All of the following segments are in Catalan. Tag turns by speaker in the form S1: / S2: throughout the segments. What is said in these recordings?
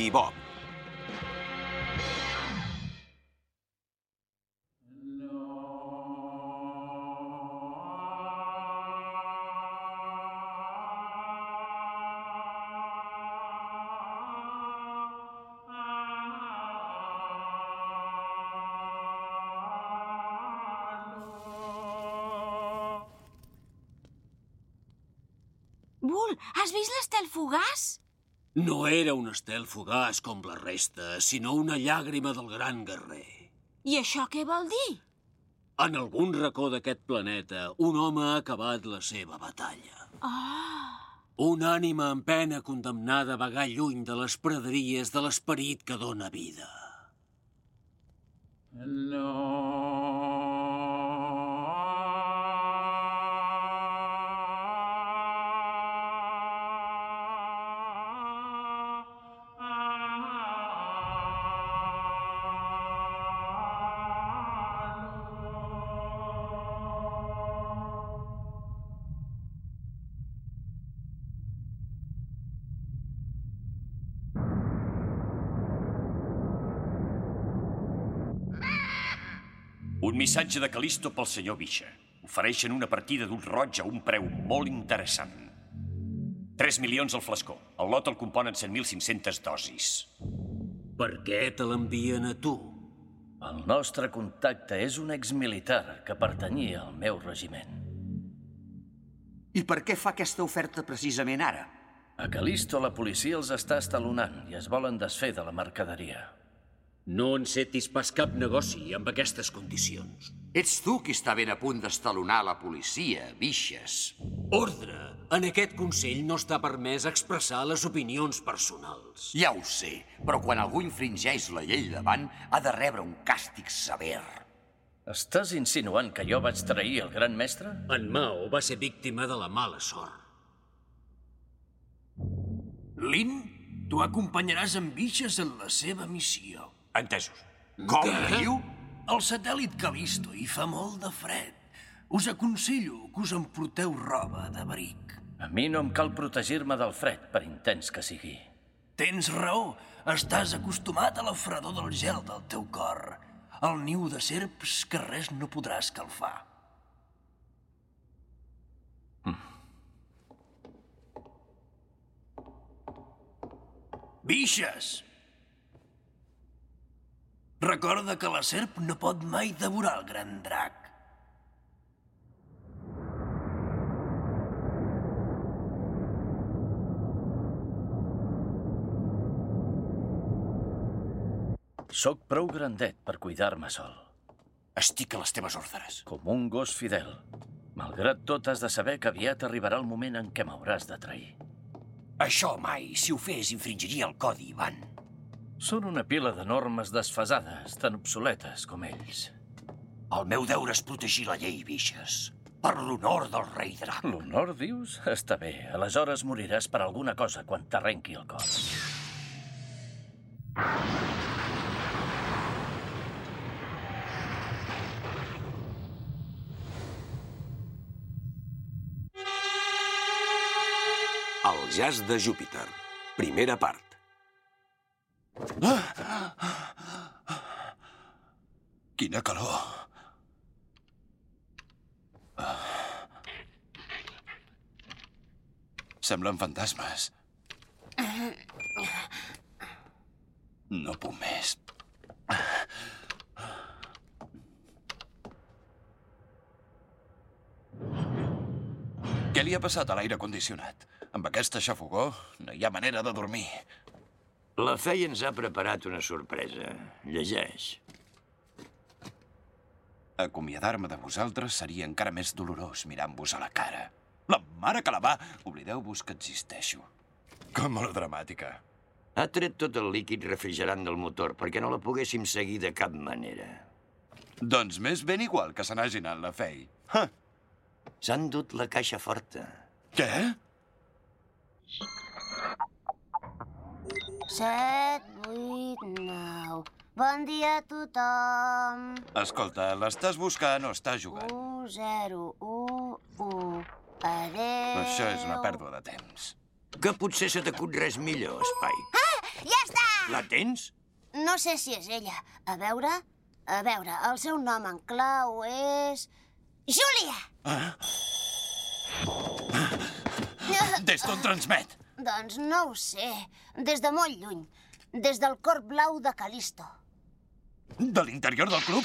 S1: Bebop.
S2: Has vist l'estel fugaç?
S3: No era un estel fugaç com la resta, sinó una llàgrima del gran guerrer.
S2: I això què vol dir?
S3: En algun racó d'aquest planeta, un home ha acabat la seva batalla.
S2: Ah,
S3: Una ànima en pena condemnada a vagar lluny de les praderies de l'esperit que dóna vida.
S4: Un missatge de Calisto pel senyor Bixa. Ofereixen una partida d'un roig a un preu molt interessant. 3 milions al flascó. El lot el componen 100.500 dosis.
S3: Per què te l'envien a tu?
S5: El nostre contacte és un exmilitar que pertanyia al meu regiment.
S6: I per què fa aquesta oferta precisament ara?
S5: A Calisto la policia els està estalonant i es volen desfer de la mercaderia.
S3: No encetis pas cap negoci amb aquestes condicions.
S6: Ets tu qui està ben a punt d'estalonar la policia, bixes.
S3: Ordre! En aquest Consell no està permès expressar les opinions personals.
S6: Ja ho sé, però quan algú infringeix la llei davant, ha de rebre un càstig sever.
S5: Estàs insinuant que jo vaig trair el gran mestre?
S3: En Mao va ser víctima de la mala sort.
S7: Lin, tu acompanyaràs en Bixes en la seva missió.
S4: Entesos.
S6: Com
S3: Què?
S6: diu?
S7: El satèl·lit Calisto hi fa molt de fred. Us aconsello que us emporteu roba d'abric.
S5: A mi no em cal protegir-me del fred, per intens que sigui.
S7: Tens raó. Estàs acostumat a la fredor del gel del teu cor. El niu de serps que res no podrà escalfar. Bixes! Recorda que la serp no pot mai devorar el gran drac.
S5: Soc prou grandet per cuidar-me sol,
S4: Estic a les teves ordres.
S5: com un gos fidel. Malgrat tot, has de saber que aviat arribarà el moment en què m'hauràs de trair.
S4: Això mai, si ho fes, infringiria el codi, Ivan.
S5: Són una pila de normes desfasades, tan obsoletes com ells.
S4: El meu deure és protegir la llei, bixes. Per l'honor del rei drac.
S5: L'honor, dius? Està bé. Aleshores moriràs per alguna cosa quan t'arrenqui el cor.
S4: jazz de Júpiter. Primera part.
S8: Quina calor. Semblen fantasmes. No puc més. Què li ha passat a l'aire condicionat? Amb aquesta xafogó no hi ha manera de dormir.
S9: La Fei ens ha preparat una sorpresa. Llegeix.
S8: Acomiadar-me de vosaltres seria encara més dolorós mirant-vos a la cara. La mare que la va! Oblideu-vos que existeixo. Com melodramàtica.
S9: Ha tret tot el líquid refrigerant del motor perquè no la poguéssim seguir de cap manera.
S8: Doncs més ben igual que se n'hagi anat la fei. Ha!
S9: S'han dut la caixa forta.
S8: Què?
S10: Set, vuit, nou... Bon dia a tothom.
S8: Escolta, l'estàs buscant o estàs jugant?
S10: 1, 0, 1, 1. Adéu.
S8: Això és una pèrdua de temps.
S9: Que potser se t'acut res millor, Spike.
S10: Ah, ja està!
S9: La tens?
S10: No sé si és ella. A veure... A veure, el seu nom en clau és... Júlia!
S8: Ah? Des d'on transmet?
S10: Doncs no ho sé. Des de molt lluny. Des del cor blau de Calisto.
S8: De l'interior del club?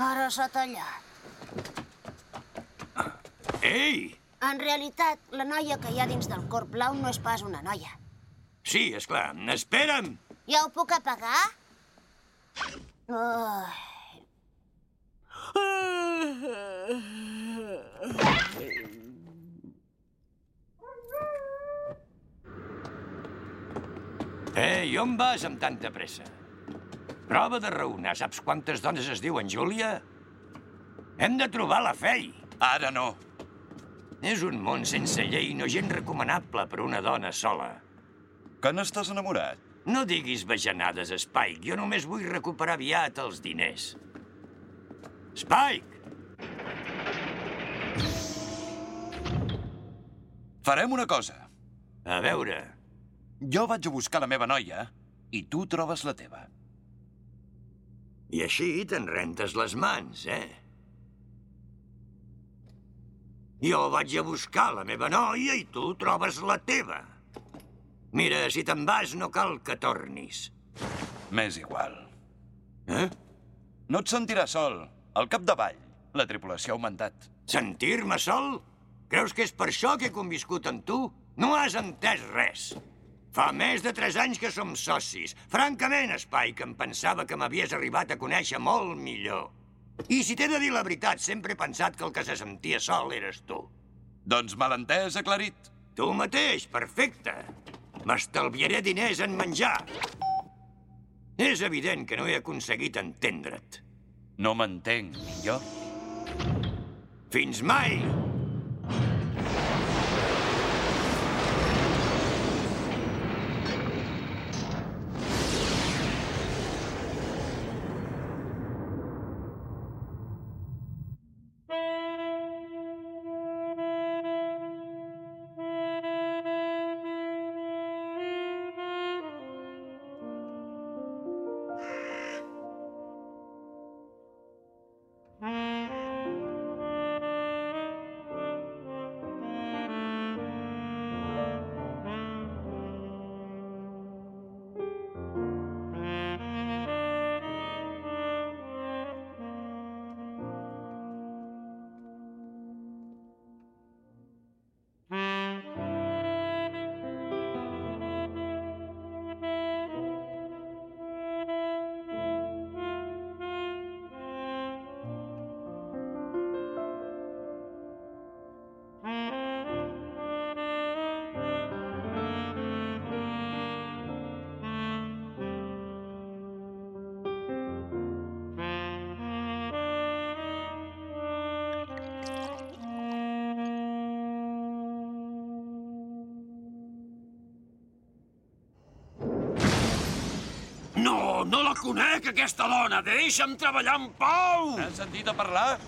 S10: Ara s'ha tallat.
S9: Ei!
S10: En realitat, la noia que hi ha dins del cor blau no és pas una noia.
S9: Sí, és clar. Espera'm!
S10: Ja ho puc apagar? Oh.
S9: Ei, on vas amb tanta pressa? Prova de raonar. Saps quantes dones es diuen Júlia? Hem de trobar la Fei.
S8: Ara no.
S9: És un món sense llei, no gent recomanable per una dona sola.
S8: Que n'estàs enamorat?
S9: No diguis bajanades, Spike. Jo només vull recuperar aviat els diners. Spike!
S8: Farem una cosa.
S9: A veure...
S8: Jo vaig a buscar la meva noia i tu trobes la teva.
S9: I així te'n rentes les mans, eh? Jo vaig a buscar la meva noia i tu trobes la teva. Mira, si te'n vas no cal que tornis.
S8: M'és igual.
S9: Eh?
S8: No et sentiràs sol. Al capdavall, la tripulació ha augmentat.
S9: Sentir-me sol? Creus que és per això que he conviscut amb tu? No has entès res. Fa més de tres anys que som socis. Francament, Spike, em pensava que m'havies arribat a conèixer molt millor. I si t'he de dir la veritat, sempre he pensat que el que se sentia sol eres tu.
S8: Doncs malentès aclarit.
S9: Tu mateix, perfecte. M'estalviaré diners en menjar. És evident que no he aconseguit entendre't.
S8: No m'entenc, jo.
S9: Fins mai!
S3: No, la conec, aquesta dona! Deixa'm treballar en pau!
S8: N'has sentit a parlar?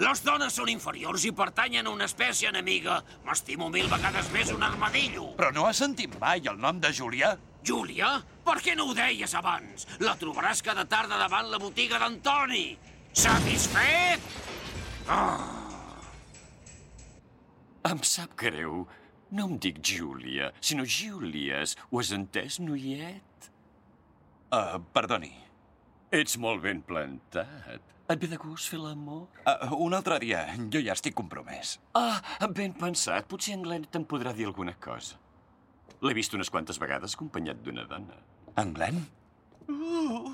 S3: Les dones són inferiors i pertanyen a una espècie enemiga. M'estimo mil vegades més un armadillo.
S8: Però no has sentit mai el nom de Júlia?
S3: Júlia? Per què no ho deies abans? La trobaràs cada tarda davant la botiga d'Antoni. Satisfet?
S11: Ah. Em sap greu. No em dic Júlia, sinó Júlies. Ho has entès, noiet?
S8: Uh, perdoni.
S11: Ets molt ben plantat. Et ve de gust fer l'amor?
S8: Uh, un altre dia. Jo ja estic compromès.
S11: Ah, ben pensat. Potser en Glenn te'n podrà dir alguna cosa. L'he vist unes quantes vegades acompanyat d'una dona.
S8: En Glenn?
S7: Uh,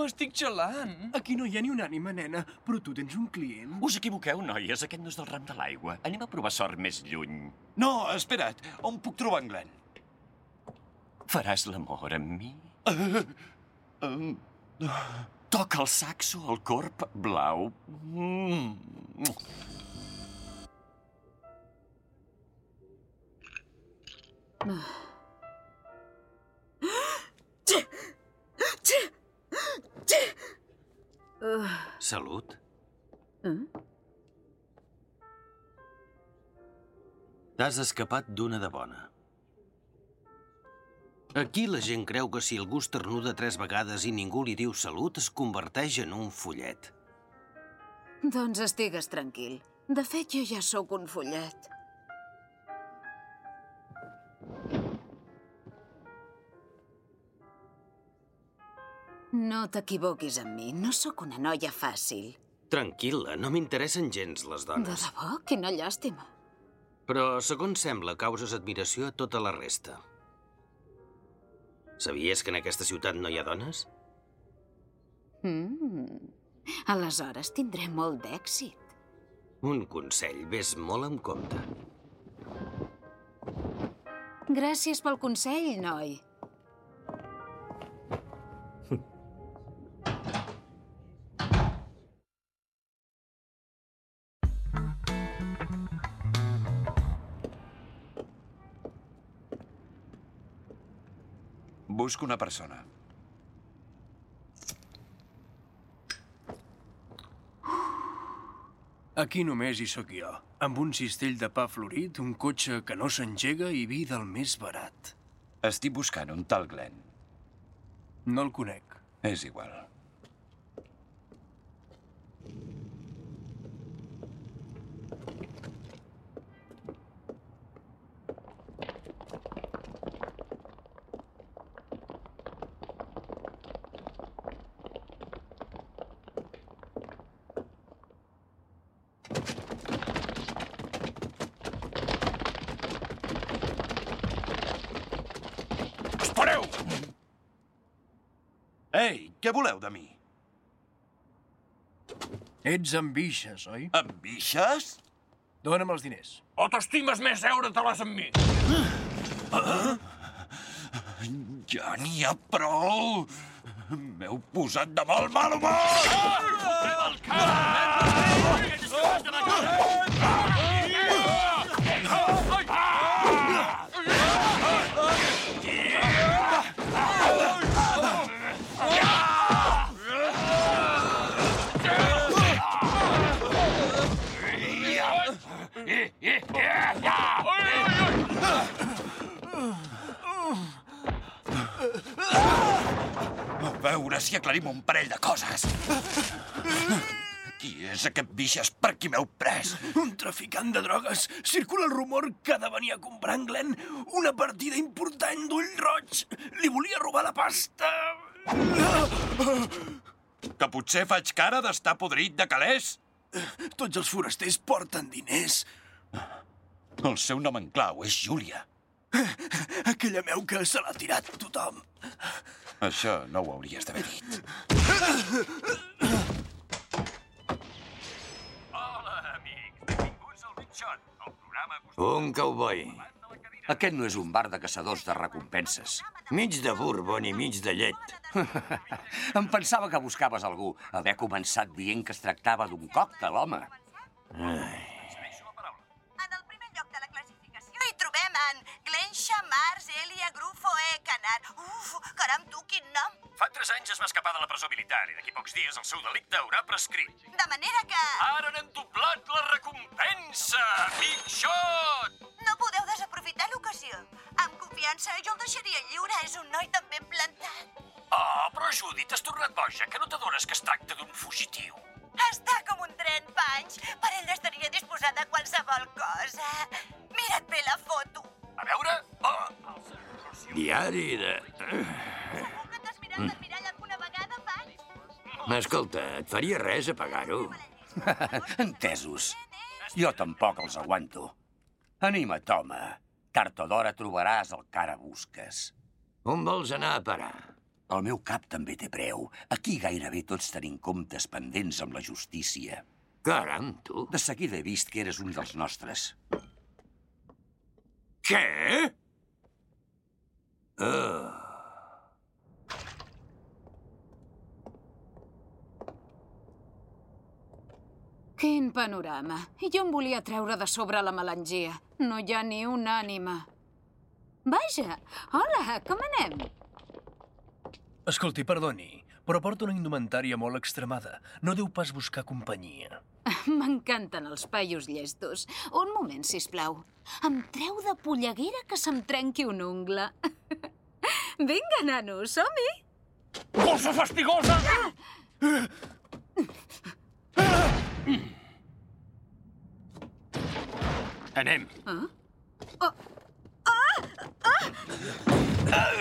S7: M'estic gelant. Aquí no hi ha ni una ànima, nena, però tu tens un client.
S11: Us equivoqueu, noies. Aquest no és del ram de l'aigua. Anem a provar sort més lluny.
S8: No, espera't. On puc trobar en Glenn?
S11: Faràs l'amor amb mi?
S8: Uh,
S11: Toca el saxo al corp blau. Mm.
S3: Salut. T'has escapat d'una de bona. Aquí la gent creu que si algú esternuda tres vegades i ningú li diu salut, es converteix en un follet.
S2: Doncs estigues tranquil. De fet, jo ja sóc un follet. No t'equivoquis amb mi. No sóc una noia fàcil.
S3: Tranquil·la, no m'interessen gens les
S2: De
S3: dones.
S2: debò? Quina llàstima.
S3: Però, segons sembla, causes admiració a tota la resta. Sabies que en aquesta ciutat no hi ha dones?
S2: Mm. Aleshores tindré molt d'èxit.
S3: Un consell, ves molt amb compte.
S2: Gràcies pel consell, noi.
S8: Busco una persona.
S7: Aquí només hi sóc jo, amb un cistell de pa florit, un cotxe que no s'engega i vi del més barat.
S8: Estic buscant un tal Glenn.
S7: No el conec.
S8: És igual. Espereu! Ei, què voleu de mi?
S7: Ets ambixes, oi?
S8: Ambixes?
S7: Dóna'm els diners.
S3: O t'estimes més veure-te-les amb mi?
S8: Ah? Ja n'hi ha prou! M'heu posat de molt mal humor! A veure si aclarim un parell de coses. Qui és aquest bixes per qui m'heu pres?
S7: Un traficant de drogues. Circula el rumor que ha de venir a comprar en Glenn una partida important d'ull roig. Li volia robar la pasta.
S8: Que potser faig cara d'estar podrit de calés?
S7: Tots els forasters porten diners.
S8: El seu nom en clau és Júlia.
S7: Aquella meu que se l'ha tirat tothom.
S8: Això no ho hauries d'haver dit.
S11: Hola, amics. Benvinguts al Big Shot, el programa...
S9: Un cowboy.
S6: Aquest no és un bar de caçadors de recompenses.
S9: Mig de bourbon i mig de llet.
S6: em pensava que buscaves algú. Haver començat dient que es tractava d'un còctel, home.
S9: Ai.
S11: 3 anys es va escapar de la presó militar i d'aquí pocs dies el seu delicte haurà prescrit.
S12: De manera que...
S11: Ara n'hem doblat la recompensa! Big Shot!
S12: No podeu desaprofitar l'ocasió. Amb confiança jo el deixaria lliure, és un noi tan ben plantat.
S11: Oh, però Judit, has tornat boja, que no t'adones que es tracta d'un fugitiu.
S12: Està com un tren, Panys. Per ell estaria disposat a qualsevol cosa. Mira't bé la foto.
S11: A veure? Oh!
S9: Diari de...
S12: Segur que t'has mirat
S9: Escolta, et faria res apagar-ho?
S6: Entesos. Jo tampoc els aguanto. Anima't, home. Tard o d'hora trobaràs el que ara busques.
S9: On vols anar a parar?
S6: El meu cap també té preu. Aquí gairebé tots tenim comptes pendents amb la justícia.
S9: Caram, tu.
S6: De seguida he vist que eres un dels nostres.
S9: Què? Oh.
S2: Quin panorama. Jo em volia treure de sobre la melangia. No hi ha ni una ànima. Vaja, hola, com anem?
S7: Escolti, perdoni, però porta una indumentària molt extremada. No deu pas buscar companyia.
S2: M'encanten els paios llestos. Un moment, si plau. Em treu de polleguera que se'm trenqui un ungla. Vinga, nano, som-hi!
S11: Cosa fastigosa! Ah!
S9: Anem.
S2: Ah? Oh. Ah! Ah!
S9: Ah!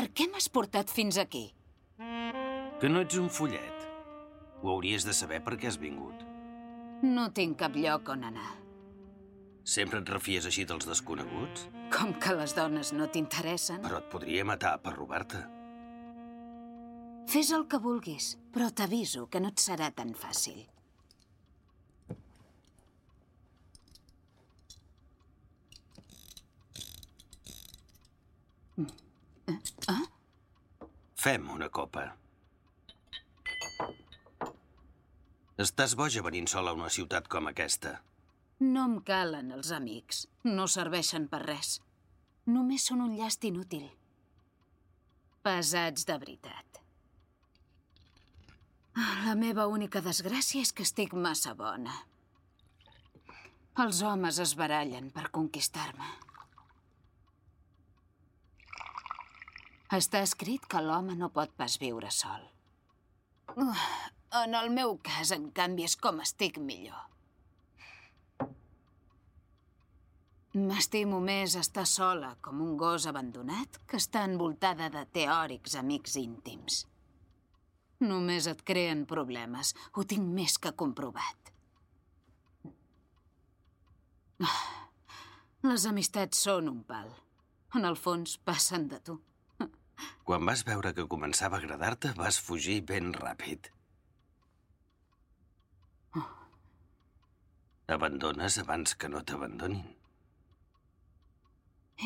S2: Per què m'has portat fins aquí?
S13: Que no ets un follet. Ho hauries de saber per què has vingut.
S2: No tinc cap lloc on anar.
S13: Sempre et refies així dels desconeguts?
S2: Com que les dones no t'interessen?
S13: Però et podria matar per robar-te.
S2: Fes el que vulguis, però t'aviso que no et serà tan fàcil.
S13: Ah? Fem una copa. Estàs boja venint sola a una ciutat com aquesta.
S2: No em calen els amics. No serveixen per res. Només són un llast inútil. Pesats de veritat. La meva única desgràcia és que estic massa bona. Els homes es barallen per conquistar-me. Està escrit que l'home no pot pas viure sol. Uh, en el meu cas, en canvi, és com estic millor. M'estimo més estar sola com un gos abandonat que estar envoltada de teòrics amics íntims. Només et creen problemes. Ho tinc més que comprovat. Les amistats són un pal. En el fons, passen de tu.
S13: Quan vas veure que començava a agradar-te, vas fugir ben ràpid.
S2: Oh.
S13: Abandones abans que no t'abandonin.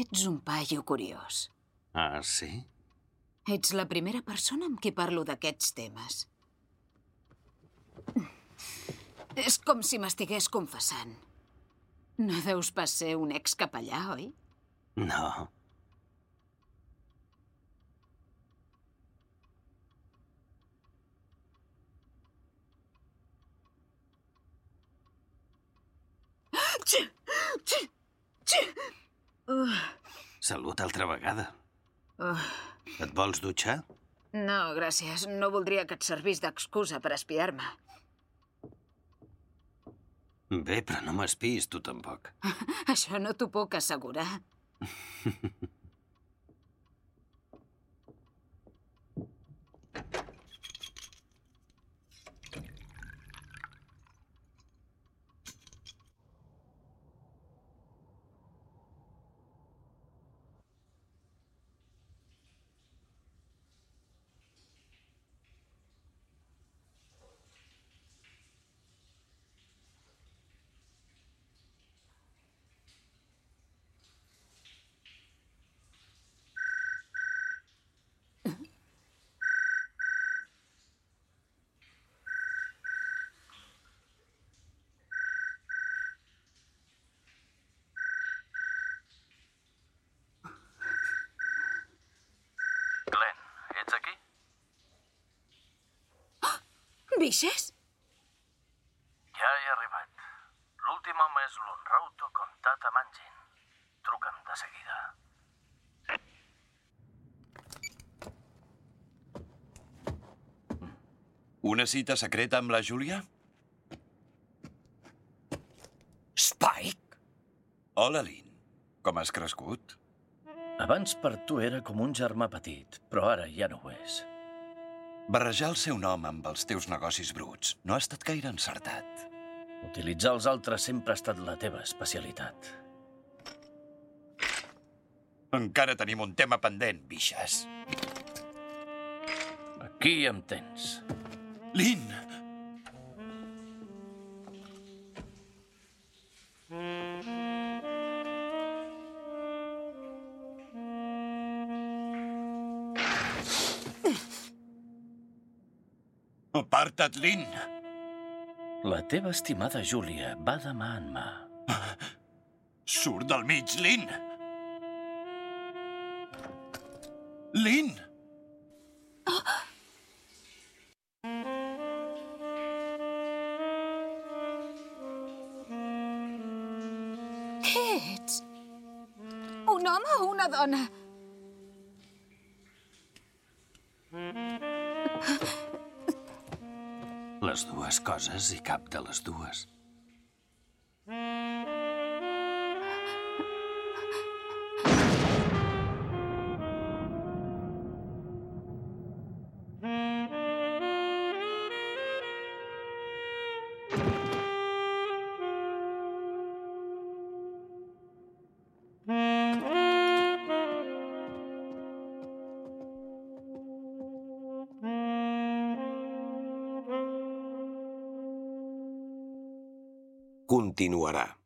S2: Ets un paio curiós.
S13: Ah, sí?
S2: Ets la primera persona amb qui parlo d'aquests temes. És com si m'estigués confessant. No deus pas ser un ex-capellà, oi?
S13: No.
S2: Uh.
S13: Salut altra vegada.
S2: Uh.
S13: Et vols dutxar?
S2: No, gràcies. No voldria que et servís d'excusa per espiar-me.
S13: Bé, però no m'espiïs tu tampoc.
S2: Això no t'ho puc assegurar. Bixes?
S7: Ja he arribat. L'últim home és l'Unrauto Comtat a Mangin. Truca'm de seguida.
S8: Una cita secreta amb la Júlia?
S6: Spike?
S8: Hola, Lynn. Com has crescut?
S5: Abans per tu era com un germà petit, però ara ja no ho és.
S8: Barrejar el seu nom amb els teus negocis bruts no ha estat gaire encertat.
S5: Utilitzar els altres sempre ha estat la teva especialitat.
S8: Encara tenim un tema pendent, bixes.
S5: Aquí em tens.
S8: Lynn! Aparta't, Lynn!
S5: La teva estimada Júlia va de mà en mà.
S8: Surt del mig, Lynn! Lynn!
S2: Què ets? Un home o una dona?
S13: Les dues coses i cap de les dues.
S4: Continuarà.
S14: 「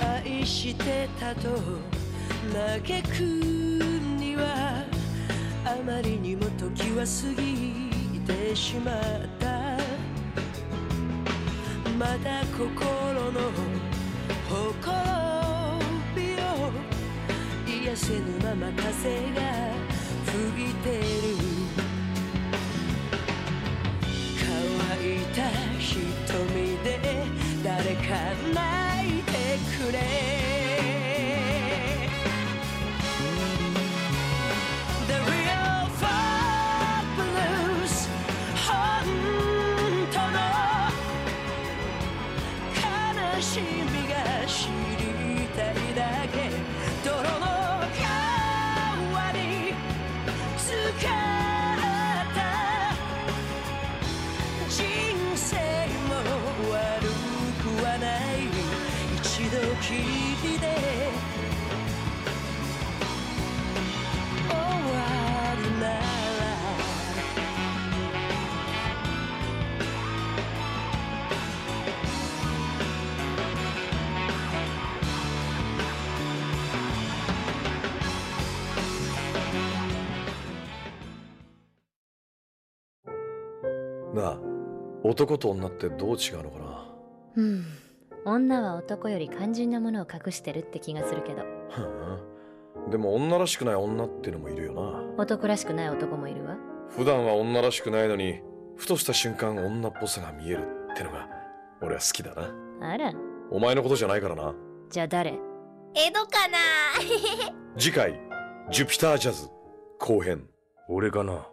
S14: 愛してたと嘆くにはあまりにも時は過ぎてしまった」「まだ心の死ぬまま風が吹いて
S15: 男と女ってどう違うのかな？
S16: うん。女は男より肝心なものを隠してるって気がするけど。
S15: でも女らしくない女ってのもいるよな。
S16: 男らしくない男もいるわ。
S15: 普段は女らしくないのにふとした瞬間女っぽさが見えるってのが俺は好きだな。
S16: あら。
S15: お前のことじゃないからな。
S16: じゃあ誰？
S10: 江戸かな？
S15: 次回「ジュピタージャズ」後編。
S17: 俺かな？